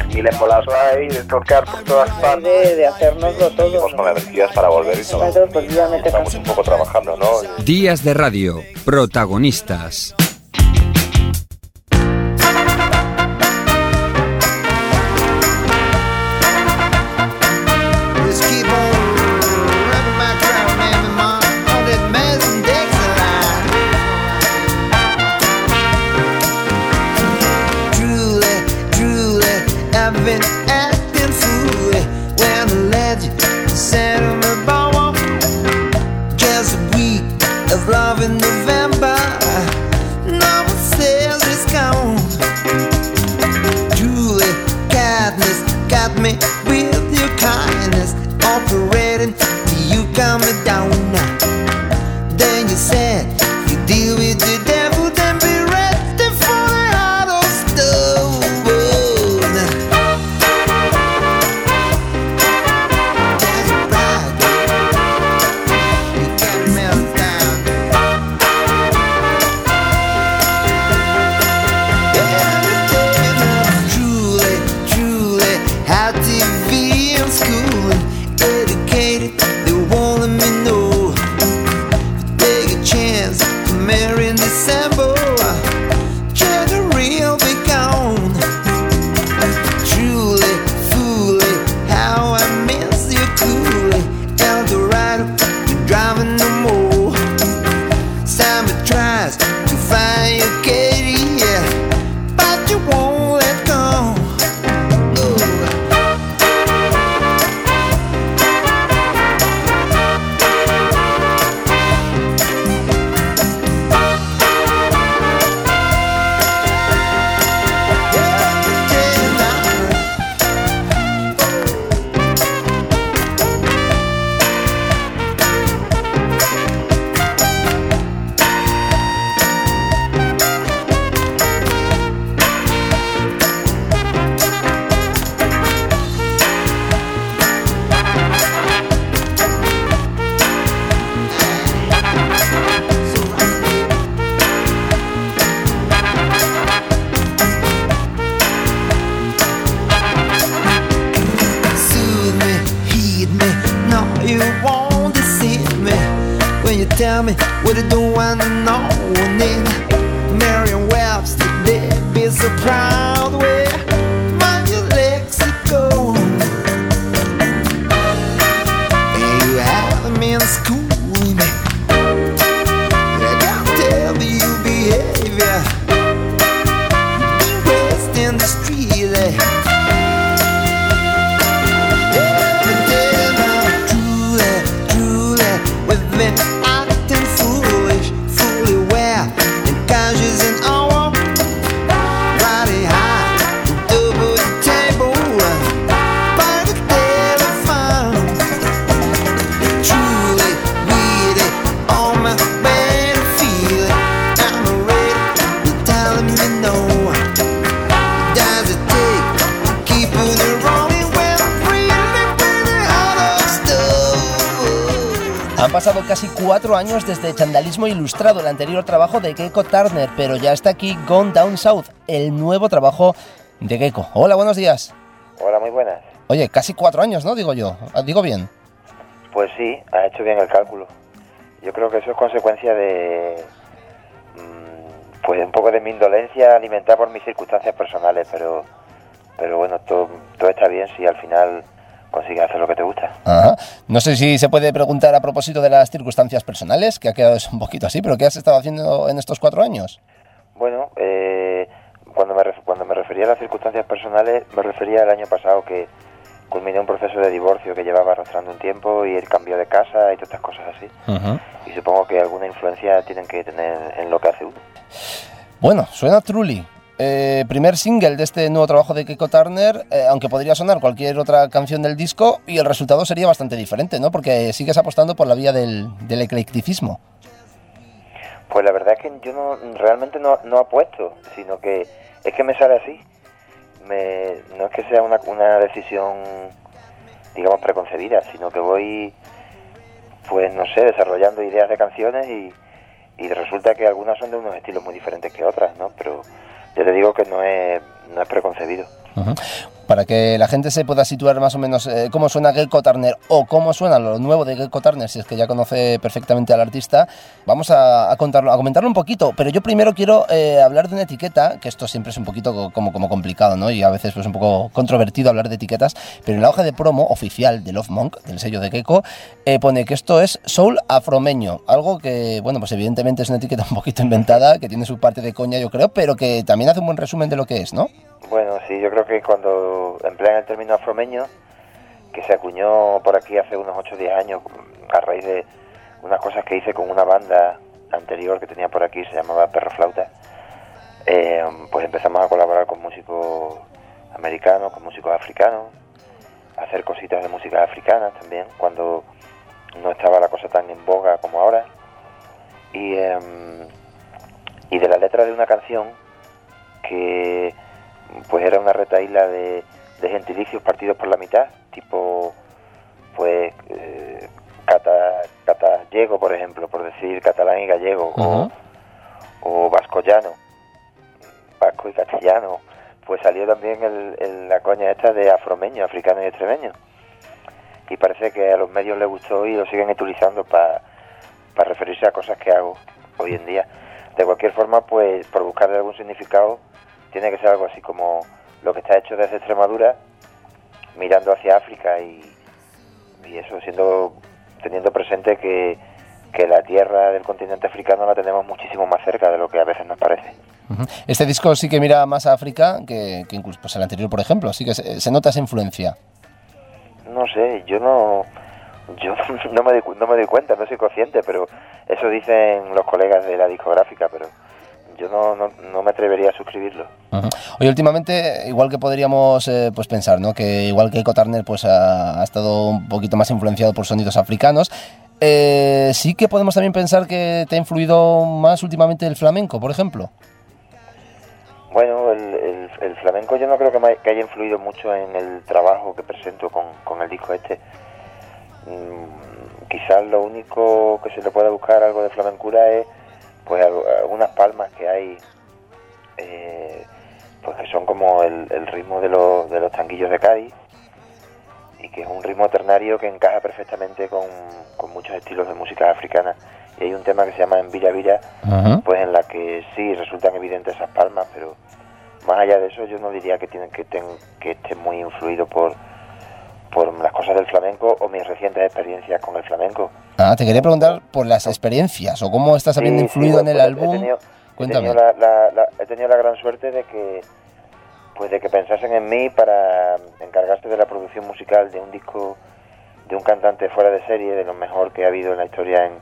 En mil embolados ahí, de tocar por todas partes. De, de hacernoslo todo. Estamos con energías para volver y todo. Claro, pues Estamos un poco trabajando, ¿no? Días de radio, protagonistas. You deal with the Han pasado casi cuatro años desde Chandalismo Ilustrado, el anterior trabajo de Gecko Turner, pero ya está aquí Gone Down South, el nuevo trabajo de Gecko. Hola, buenos días. Hola, muy buenas. Oye, casi cuatro años, ¿no? Digo yo. Digo bien. Pues sí, has hecho bien el cálculo. Yo creo que eso es consecuencia de. mm, Pues un poco de mi indolencia alimentada por mis circunstancias personales, pero. Pero bueno, todo, todo está bien si al final consigues hacer lo que te gusta. Ajá. No sé si se puede preguntar a propósito de las circunstancias personales, que ha quedado eso un poquito así, pero ¿qué has estado haciendo en estos cuatro años? Bueno, eh, cuando, me cuando me refería a las circunstancias personales, me refería al año pasado que culminé un proceso de divorcio que llevaba arrastrando un tiempo y el cambio de casa y todas estas cosas así. Y supongo que alguna influencia tienen que tener en lo que hace uno. Bueno, suena truly. Eh, primer single de este nuevo trabajo de Keiko Turner, eh, aunque podría sonar cualquier otra canción del disco, y el resultado sería bastante diferente, ¿no? Porque sigues apostando por la vía del, eclecticismo. Pues la verdad es que yo no, realmente no, no apuesto, sino que es que me sale así. Me, no es que sea una, una decisión, digamos, preconcebida, sino que voy, pues no sé, desarrollando ideas de canciones y, y resulta que algunas son de unos estilos muy diferentes que otras, ¿no? Pero yo te digo que no es, no es preconcebido. Para que la gente se pueda situar más o menos eh, cómo suena Gecko Turner o cómo suena lo nuevo de Gecko Turner, si es que ya conoce perfectamente al artista, vamos a, a contarlo, a comentarlo un poquito. Pero yo primero quiero eh, hablar de una etiqueta, que esto siempre es un poquito co- como, como complicado, ¿no? Y a veces pues un poco controvertido hablar de etiquetas, pero en la hoja de promo oficial de Love Monk, del sello de Gecko, eh, pone que esto es soul afromeño, algo que, bueno, pues evidentemente es una etiqueta un poquito inventada, que tiene su parte de coña, yo creo, pero que también hace un buen resumen de lo que es, ¿no? Bueno, sí, yo creo que cuando emplean el término afromeño, que se acuñó por aquí hace unos 8 o 10 años a raíz de unas cosas que hice con una banda anterior que tenía por aquí, se llamaba Perro Flauta, eh, pues empezamos a colaborar con músicos americanos, con músicos africanos, a hacer cositas de música africana también, cuando no estaba la cosa tan en boga como ahora. Y, em, y de la letra de una canción que pues era una retaíla de, de gentilicios partidos por la mitad, tipo pues eh, cata, catallego, por ejemplo, por decir catalán y gallego, o, o vascollano, vasco y castellano, pues salió también el, el- la coña esta de afromeño, africano y extremeño. Y parece que a los medios les gustó y lo siguen utilizando para referirse a cosas que hago hoy en día. De cualquier forma, pues por buscarle algún significado, tiene que ser algo así como lo que está hecho desde Extremadura, mirando hacia África y, y eso siendo teniendo presente que, que la tierra del continente africano la tenemos muchísimo más cerca de lo que a veces nos parece. Este disco sí que mira más a África que, que incluso pues, el anterior, por ejemplo. Así que se, se nota esa influencia. No sé, yo no yo no me, doy, no me doy cuenta, no soy consciente, pero eso dicen los colegas de la discográfica, pero yo no, no, no me atrevería a suscribirlo. Ujú. Oye, últimamente, igual que podríamos eh, pues pensar, ¿no? Que igual que Eco Turner pues, ha, ha estado un poquito más influenciado por sonidos africanos, eh, sí que podemos también pensar que te ha influido más últimamente el flamenco, por ejemplo. Bueno, el, el- el flamenco yo no creo que, me- que haya influido mucho en el trabajo que presento con, con el disco este. Mm, quizás lo único que se le pueda buscar algo de flamencura es pues al- algunas palmas que hay eh, pues que son como el, el ritmo de los, de los tanguillos de Cádiz y que es un ritmo ternario que encaja perfectamente con, con muchos estilos de música africana. Y hay un tema que se llama En Villa Villa pues en la que sí resultan evidentes esas palmas, pero más allá de eso yo no diría que tienen que, ten- que esté muy influido por por las cosas del flamenco o mis recientes experiencias con el flamenco. Ah, te quería preguntar por las experiencias o cómo estás habiendo Sí, sí, influido en el pues, He álbum. he Cuéntame. tenido la, la- la- he tenido la gran suerte de que pues de que pensasen en mí para encargarse de la producción musical de un disco de un cantante fuera de serie, de lo mejor que ha habido en la historia en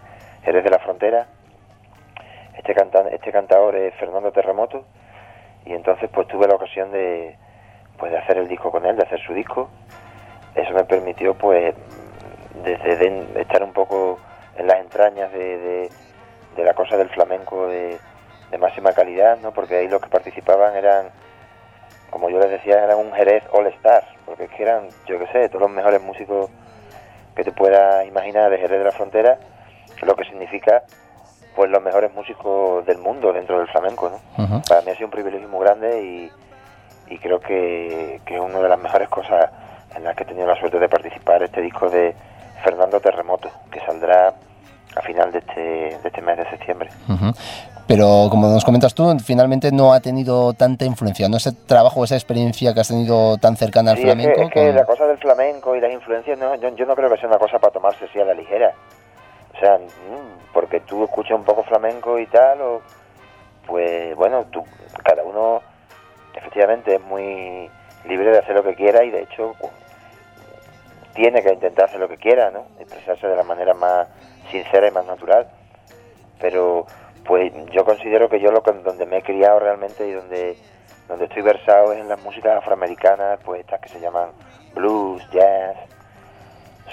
Jerez de la Frontera. Este cantan, este cantador es Fernando Terremoto y entonces pues tuve la ocasión de pues de hacer el disco con él, de hacer su disco. Eso me permitió pues desde de- estar un poco en las entrañas de, de- de la cosa del flamenco de, de máxima calidad, ¿no? Porque ahí los que participaban eran, como yo les decía, eran un Jerez All Stars, porque es que eran, yo qué sé, todos los mejores músicos que te puedas imaginar de Jerez de la Frontera, lo que significa pues los mejores músicos del mundo dentro del flamenco, ¿no? Para mí ha sido un privilegio muy grande y, y creo que, que es una de las mejores cosas en las que he tenido la suerte de participar este disco de Fernando Terremoto, que saldrá a final de este, de este mes de septiembre. Pero como nos comentas tú, finalmente no ha tenido tanta influencia, ¿no? Ese trabajo, esa experiencia que has tenido tan cercana al Sí, es que, flamenco. es que con- la cosa del flamenco y las influencias, no, yo, yo no creo que sea una cosa para tomarse así a la ligera. O sea, mm, porque tú escuchas un poco flamenco y tal, o, pues bueno, tú, cada uno efectivamente es muy libre de hacer lo que quiera y de hecho tiene que intentar hacer lo que quiera, ¿no? Expresarse de la manera más sincera y más natural. Pero pues yo considero que yo lo que, donde me he criado realmente y donde donde estoy versado es en las músicas afroamericanas, pues estas que se llaman blues, jazz,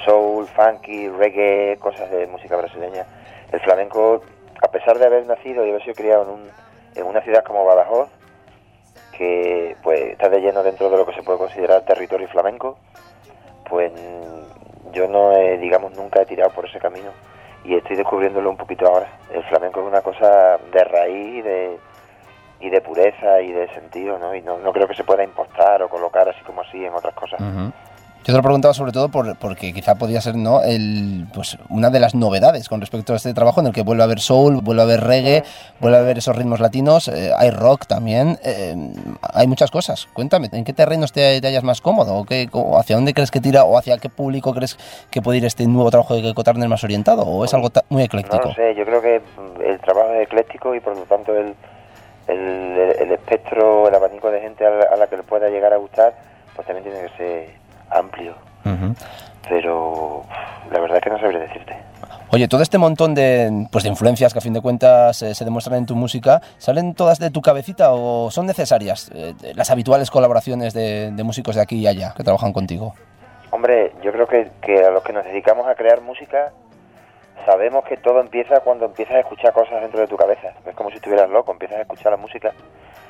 soul, funky, reggae, cosas de música brasileña. El flamenco, a pesar de haber nacido y haber sido criado en, un, en una ciudad como Badajoz, que pues está de lleno dentro de lo que se puede considerar territorio flamenco, pues yo no he, digamos, nunca he tirado por ese camino y estoy descubriéndolo un poquito ahora. El flamenco es una cosa de raíz y de, y de pureza y de sentido, ¿no? Y no, no creo que se pueda importar o colocar así como así en otras cosas. Yo te lo preguntaba sobre todo por, porque quizá podía ser ¿no? el, pues, una de las novedades con respecto a este trabajo en el que vuelve a haber soul, vuelve a haber reggae, vuelve a haber esos ritmos latinos, eh, hay rock también, eh, hay muchas cosas. Cuéntame, ¿en qué terrenos te, te hallas más cómodo? ¿O qué, o ¿Hacia dónde crees que tira o hacia qué público crees que puede ir este nuevo trabajo de Keiko Turner más orientado? ¿O es algo muy No ecléctico? lo sé, yo creo que el trabajo es ecléctico y por lo tanto el, el, el espectro, el abanico de gente a la, a la que le pueda llegar a gustar, pues también tiene que ser amplio. Pero la verdad que no sabría decirte. Oye, todo este montón de, pues, de influencias que a fin de cuentas eh, se demuestran en tu música, ¿salen todas de tu cabecita o son necesarias eh, las habituales colaboraciones de, de músicos de aquí y allá que trabajan contigo? Hombre, yo creo que, que a los que nos dedicamos a crear música sabemos que todo empieza cuando empiezas a escuchar cosas dentro de tu cabeza. Es como si estuvieras loco, empiezas a escuchar la música,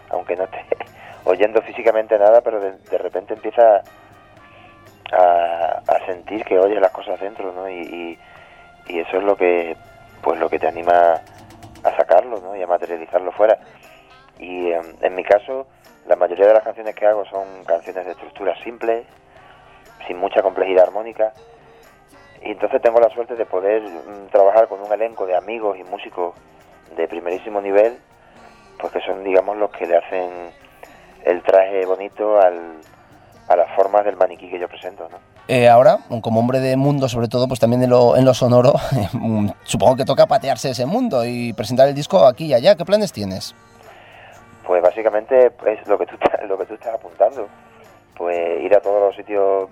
aunque no estés oyendo físicamente nada, pero de, de repente empiezas a, a sentir que oyes las cosas dentro, ¿no? Y, eso es lo que, pues lo que te anima a sacarlo, ¿no? Y a materializarlo fuera. Y em, en mi caso, la mayoría de las canciones que hago son canciones de estructura simple, sin mucha complejidad armónica. Y entonces tengo la suerte de poder mm, trabajar con un elenco de amigos y músicos de primerísimo nivel, pues que son, digamos, los que le hacen el traje bonito al, a las formas del maniquí que yo presento, ¿no? Eh, ahora, como hombre de mundo, sobre todo, pues también en lo, en lo sonoro, mm, supongo que toca patearse ese mundo y presentar el disco aquí y allá. ¿Qué planes tienes? Pues básicamente es lo que tú estás- lo que tú estás apuntando. Pues ir a todos los sitios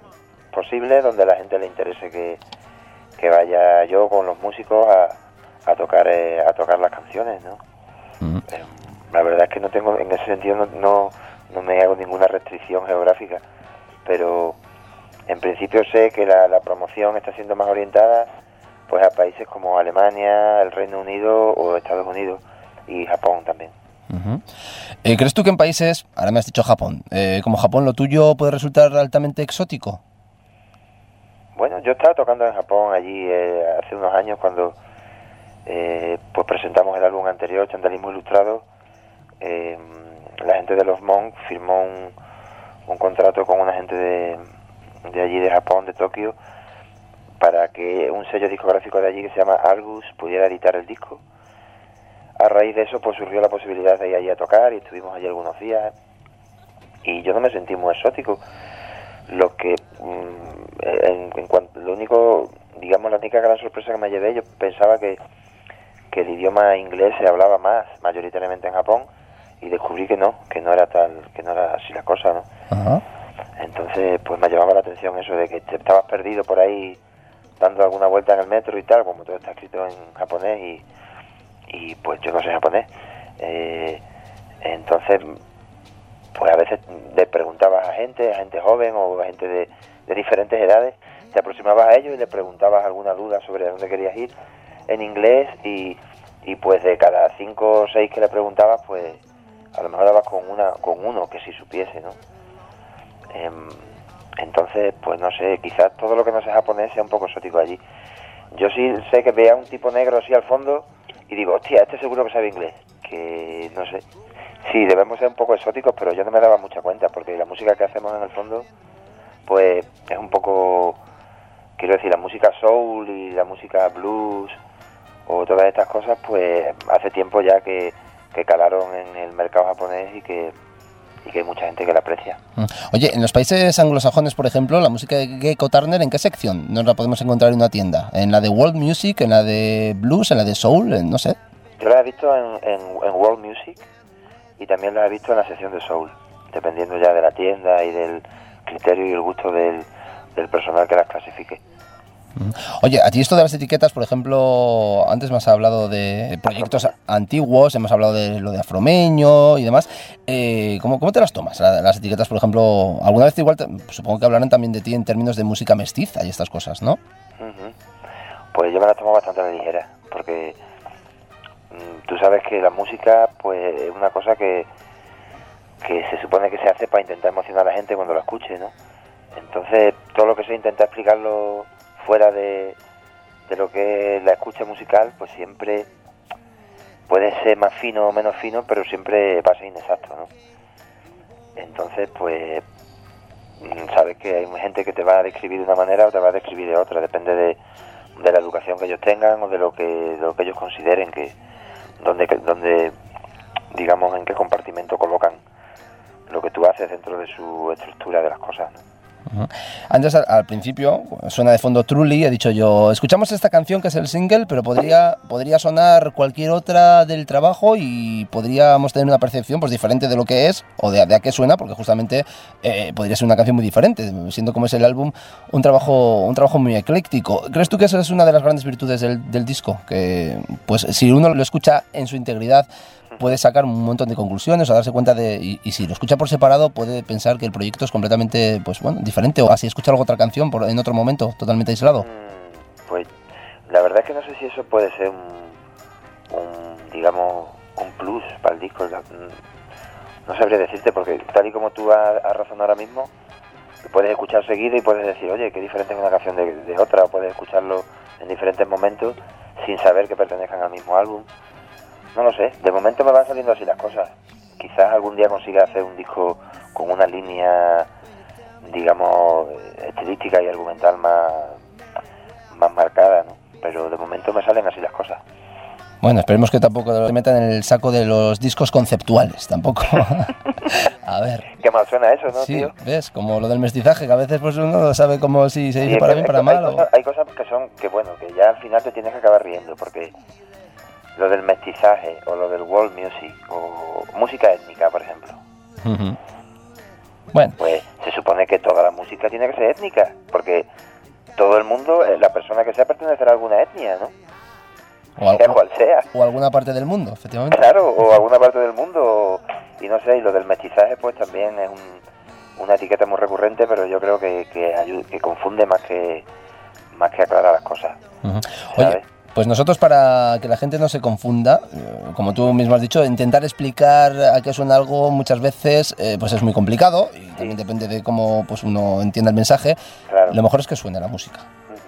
posibles donde a la gente le interese que, que vaya yo con los músicos a, a tocar eh, a tocar las canciones, ¿no? Eh, La verdad es que no tengo en ese sentido no, no, no me hago ninguna restricción geográfica, pero en principio sé que la, la promoción está siendo más orientada pues a países como Alemania, el Reino Unido o Estados Unidos y Japón también. Eh, ¿Crees tú que en países, ahora me has dicho Japón, eh, como Japón lo tuyo puede resultar altamente exótico? Bueno, yo estaba tocando en Japón allí eh, hace unos años cuando eh, pues presentamos el álbum anterior, Chandalismo Ilustrado. Eh, la gente de los Monk firmó un, un contrato con una gente de, de allí de Japón, de Tokio, para que un sello discográfico de allí que se llama Argus pudiera editar el disco. A raíz de eso pues surgió la posibilidad de ir allí a tocar y estuvimos allí algunos días y yo no me sentí muy exótico lo que mm, en, lo único digamos la única gran sorpresa que me llevé yo pensaba que, que el idioma inglés se hablaba más mayoritariamente en Japón y descubrí que no que no era tal que no era así la cosa no Ajá. entonces pues me llamaba la atención eso de que te estabas perdido por ahí dando alguna vuelta en el metro y tal como todo está escrito en japonés y, y pues yo no sé japonés Eh, entonces pues a veces le preguntabas a gente, a gente joven o a gente de, de diferentes edades, te aproximabas a ellos y le preguntabas alguna duda sobre a dónde querías ir en inglés y, y pues de cada cinco o seis que le preguntabas, pues a lo mejor dabas con una con uno que sí supiese, ¿no? Em, entonces, pues no sé, quizás todo lo que no sea japonés sea un poco exótico allí. Yo sí sé que veía un tipo negro así al fondo y digo, hostia, este seguro que sabe inglés. Que no sé. Sí, debemos ser un poco exóticos, pero yo no me daba mucha cuenta porque la música que hacemos en el fondo, pues es un poco, quiero decir, la música soul y la música blues o todas estas cosas, pues hace tiempo ya que, que calaron en el mercado japonés y que, y que hay mucha gente que la aprecia. Mm. Oye, en los países anglosajones, por ejemplo, la música de Gecko Turner, ¿en qué sección nos la podemos encontrar en una tienda? ¿En la de World Music, en la de Blues, en la de Soul? En- no sé. Yo la he visto en, en, en World Music y también la he visto en la sección de Soul, dependiendo ya de la tienda y del criterio y el gusto del, del personal que las clasifique. Oye, a ti esto de las etiquetas, por ejemplo, antes me has hablado de proyectos antiguos, hemos hablado de lo de afromeño y demás. Eh, ¿cómo, cómo te las tomas? La- Las etiquetas, por ejemplo, alguna vez igual te- supongo que hablarán también de ti en términos de música mestiza y estas cosas, ¿no? Ujú. Pues yo me la tomo bastante a la ligera, porque mm, tú sabes que la música pues es una cosa que, que se supone que se hace para intentar emocionar a la gente cuando la escuche, ¿no? Entonces todo lo que se intenta explicarlo fuera de, de lo que es la escucha musical, pues siempre puede ser más fino o menos fino, pero siempre va a ser inexacto, ¿no? Entonces, pues mm, sabes que hay gente que te va a describir de una manera o te va a describir de otra, depende de, de la educación que ellos tengan o de lo que, de lo que ellos consideren que donde, donde digamos en qué compartimento colocan lo que tú haces dentro de su estructura de las cosas. ¿no? Antes, al, principio, suena de fondo Truly, he dicho yo, escuchamos esta canción que es el single, pero podría, podría sonar cualquier otra del trabajo y podríamos tener una percepción pues diferente de lo que es o de, de a qué suena, porque justamente eh, podría ser una canción muy diferente, siendo como es el álbum un trabajo, un trabajo muy ecléctico. ¿Crees tú que esa es una de las grandes virtudes del, del disco? Que pues si uno lo escucha en su integridad, puede sacar un montón de conclusiones o darse cuenta de y, si lo escucha por separado puede pensar que el proyecto es completamente pues bueno diferente o así escucha alguna otra canción por, en otro momento totalmente aislado Mm, Pues la verdad es que no sé si eso puede ser un, un, digamos, un plus para el disco. Mm, No sabría decirte porque tal y como tú has, has razonado ahora mismo, puedes escuchar seguido y puedes decir, oye, qué diferente es una canción de, de otra, o puedes escucharlo en diferentes momentos sin saber que pertenezcan al mismo álbum. No lo sé, de momento me van saliendo así las cosas. Quizás algún día consiga hacer un disco con una línea, digamos, estilística y argumental más, más marcada, ¿no? Pero de momento me salen así las cosas. bueno esperemos que tampoco se metan en el saco de los discos conceptuales tampoco a ver Qué mal suena eso, ¿no, sí tío? ves como lo del mestizaje que a veces pues uno no sabe cómo si se dice para bien para hay, mal o- hay cosas que son, que bueno, que ya al final te tienes que acabar riendo, porque lo del mestizaje, o lo del world music, o música étnica, por ejemplo, bueno pues se supone que toda la música tiene que ser étnica, porque todo el mundo, eh, la persona que sea, pertenecerá a alguna etnia, ¿no? o, Sea cual sea. o alguna parte del mundo efectivamente Claro, o alguna parte del mundo, y no sé, y lo del mestizaje pues también es un- una etiqueta muy recurrente, pero yo creo que, que, que confunde más que más que aclarar las cosas. Ujú. Oye, ¿sabes? Pues nosotros para que la gente no se confunda, eh, como tú mismo has dicho, intentar explicar a qué suena algo muchas veces eh, pues es muy complicado y también depende de cómo pues uno entienda el mensaje. Claro. Lo mejor es que suene la música.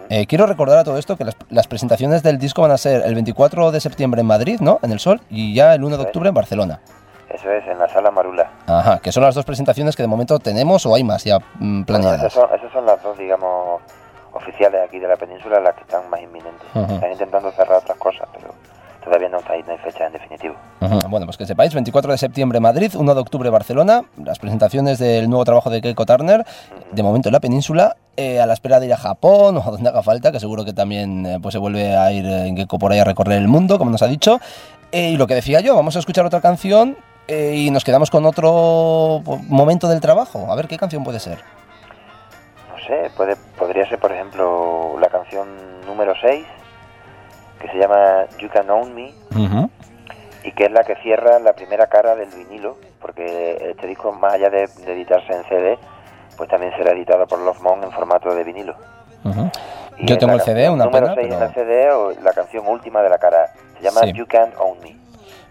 Eh, quiero recordar a todo esto que las, las presentaciones del disco van a ser el 24 de septiembre en Madrid, ¿no? En el Sol, y ya el 1 de octubre en Barcelona. Eso es, en la sala Marula. Ajá, que son las dos presentaciones que de momento tenemos o hay más ya mm, Bueno, planeadas. esas, son, esas son las dos, digamos, oficiales aquí de la península, las que están más inminentes. Están intentando cerrar otras cosas, pero todavía no, está, no hay fecha en definitivo. Bueno, pues que sepáis, 24 de septiembre Madrid, 1 de octubre Barcelona, las presentaciones del nuevo trabajo de Keiko Turner, de momento en la península, eh, a la espera de ir a Japón o a donde haga falta, que seguro que también eh, pues se vuelve a ir eh, en Keiko por ahí a recorrer el mundo, como nos ha dicho. Eh, y lo que decía yo, vamos a escuchar otra canción eh, y nos quedamos con otro momento del trabajo. A ver qué canción puede ser. Sé, puede, podría ser, por ejemplo, la canción número 6, que se llama You Can Own Me, y que es la que cierra la primera cara del vinilo, porque este disco, más allá de, de editarse en CD, pues también será editado por Love Monk en formato de vinilo. Yo tengo el CD, una número pena, 6 pero- en el CD o la canción última de la cara. Se llama Sí. You Can't Own Me.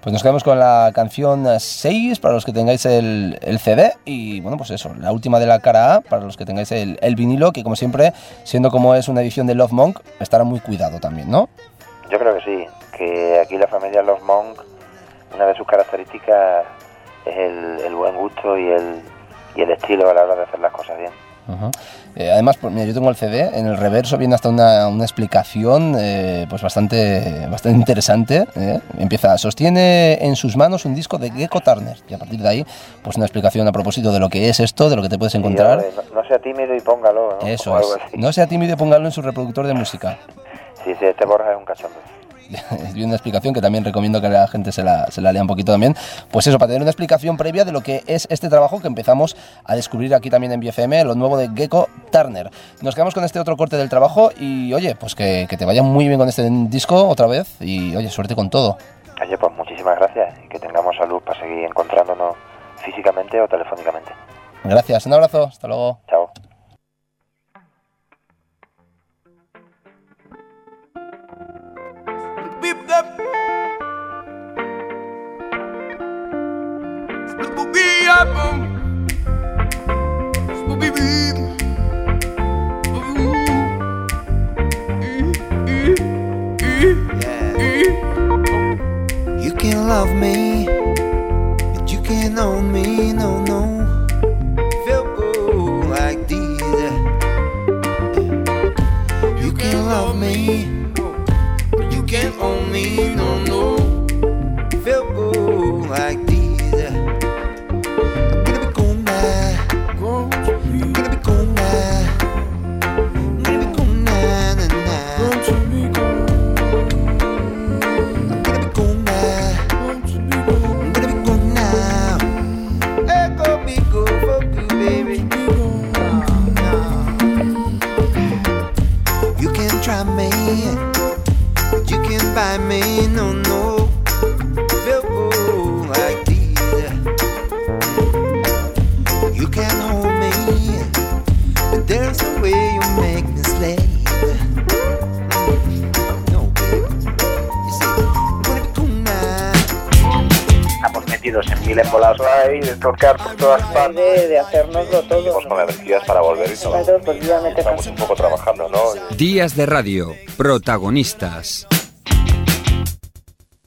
Pues nos quedamos con la canción 6 para los que tengáis el, el CD y bueno, pues eso, la última de la cara A para los que tengáis el, el vinilo, que como siempre, siendo como es una edición de Love Monk, estará muy cuidado también, ¿no? Yo creo que sí, que aquí la familia Love Monk, una de sus características es el, el buen gusto y el, y el estilo a la hora de hacer las cosas bien. Eh, además, pues, mira, yo tengo el CD, en el reverso viene hasta una, una explicación eh, pues bastante, bastante interesante. ¿eh? Empieza, sostiene en sus manos un disco de Gecko Turner y a partir de ahí, pues una explicación a propósito de lo que es esto, de lo que te puedes encontrar. No, no sea tímido y póngalo, ¿no? Eso es. No sea tímido y póngalo en su reproductor de música. Sí, sí, este Borja es un cachondo. y una explicación que también recomiendo que la gente se la, se la lea un poquito también. Pues eso, para tener una explicación previa de lo que es este trabajo que empezamos a descubrir aquí también en BFM, lo nuevo de Gecko Turner. Nos quedamos con este otro corte del trabajo y oye, pues que, que te vaya muy bien con este disco otra vez y oye, suerte con todo. Oye, pues muchísimas gracias y que tengamos salud para seguir encontrándonos físicamente o telefónicamente. Gracias, un abrazo, hasta luego. Chao. Love me, de tocar por todas partes. De, de hacérnoslo todo. Estamos con energías para volver y todo. Claro, pues Estamos un poco trabajando, ¿no? Días de radio, protagonistas.